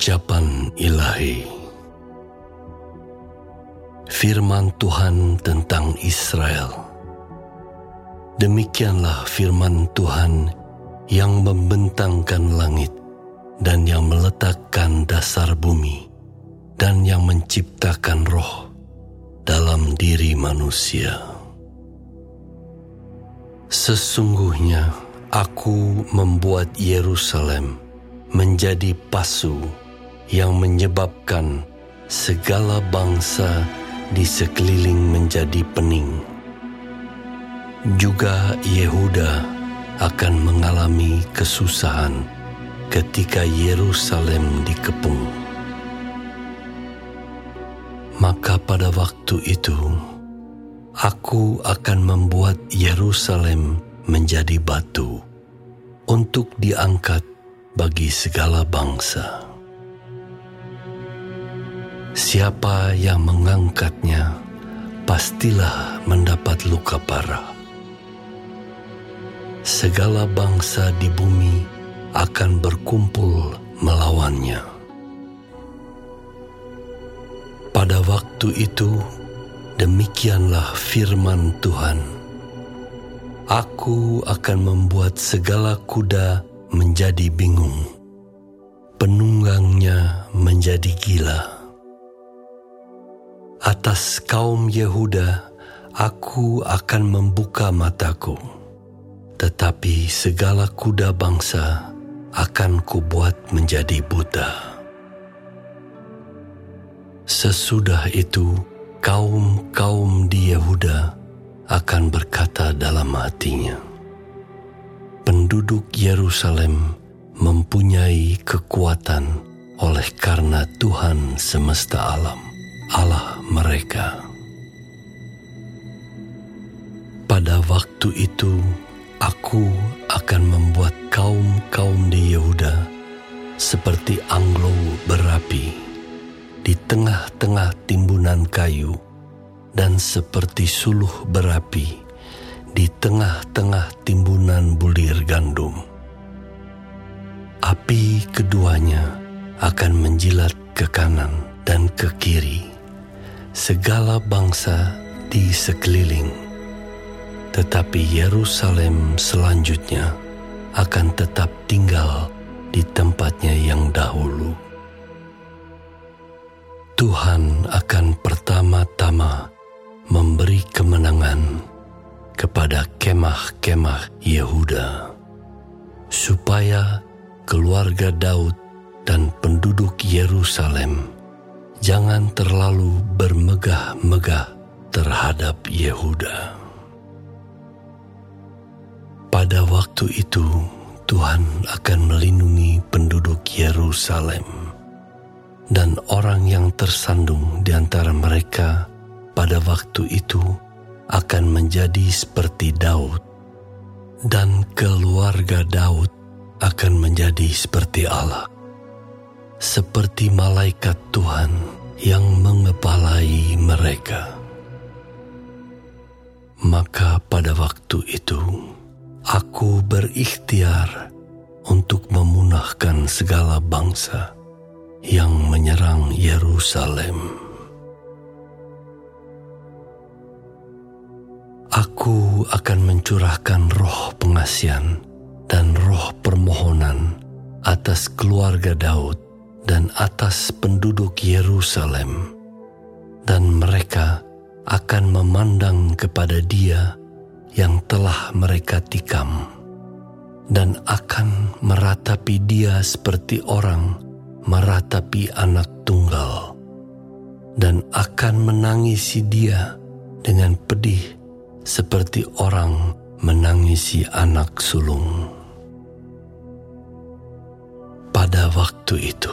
Ucapan Ilahi Firman Tuhan tentang Israel Demikianlah firman Tuhan yang membentangkan langit dan yang meletakkan dasar bumi dan yang menciptakan roh dalam diri manusia. Sesungguhnya aku membuat Yerusalem menjadi pasu yang menyebabkan segala bangsa di sekeliling menjadi pening. Juga Yehuda akan mengalami kesusahan ketika Yerusalem dikepung. Maka pada waktu itu, aku akan membuat Yerusalem menjadi batu untuk diangkat bagi segala bangsa. Siapa yang mengangkatnya pastilah mendapat luka parah. Segala bangsa di bumi akan berkumpul melawannya. Pada waktu itu, demikianlah firman Tuhan. Aku akan membuat segala kuda menjadi bingung, penunggangnya menjadi gila. Atas kaum Yehuda, aku akan membuka mataku, tetapi segala kuda bangsa akan kubuat menjadi buta. Sesudah itu, kaum-kaum di Yehuda akan berkata dalam hatinya, penduduk Yerusalem mempunyai kekuatan oleh karena Tuhan semesta alam, Allah mereka. Pada waktu itu, aku akan membuat kaum-kaum di Yehuda seperti anglo berapi di tengah-tengah timbunan kayu dan seperti suluh berapi di tengah-tengah timbunan bulir gandum. Api keduanya akan menjilat ke kanan dan ke kiri segala bangsa di sekeliling. Tetapi Yerusalem selanjutnya akan tetap tinggal di tempatnya yang dahulu. Tuhan akan pertama-tama memberi kemenangan kepada kemah-kemah Yehuda, supaya keluarga Daud dan penduduk Yerusalem jangan terlalu bermegah-megah terhadap Yehuda. Pada waktu itu, Tuhan akan melindungi penduduk Yerusalem dan orang yang tersandung di antara mereka pada waktu itu akan menjadi seperti Daud, dan keluarga Daud akan menjadi seperti Allah, seperti malaikat Tuhan yang mengepalai mereka. Maka pada waktu itu, aku berikhtiar untuk memunahkan segala bangsa yang menyerang Yerusalem. Aku akan mencurahkan roh pengasihan dan roh permohonan atas keluarga Daud dan atas penduduk Yerusalem, dan mereka akan memandang kepada Dia yang telah mereka tikam, dan akan meratapi Dia seperti orang meratapi anak tunggal, dan akan menangisi Dia dengan pedih seperti orang menangisi anak sulung. Pada waktu itu,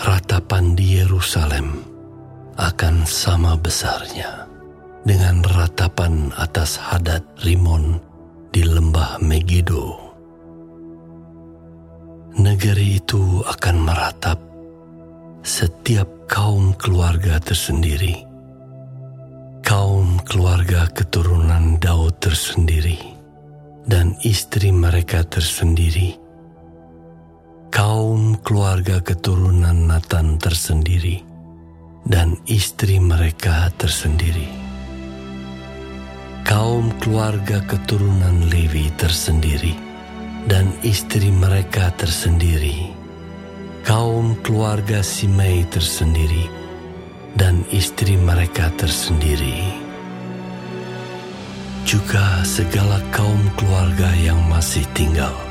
ratapan di Yerusalem akan sama besarnya dengan ratapan atas hadat Rimon di lembah Megiddo. Negeri itu akan meratap setiap kaum keluarga tersendiri kaum keluarga keturunan Daud tersendiri dan istri mereka tersendiri, kaum keluarga keturunan Nathan tersendiri dan istri mereka tersendiri. Kaum keluarga keturunan Lewi tersendiri dan istri mereka tersendiri. Kaum keluarga Simei tersendiri dan istri mereka tersendiri. Juga segala kaum keluarga yang masih tinggal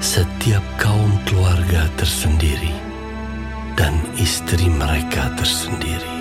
setiap kaum keluarga tersendiri dan istri mereka tersendiri.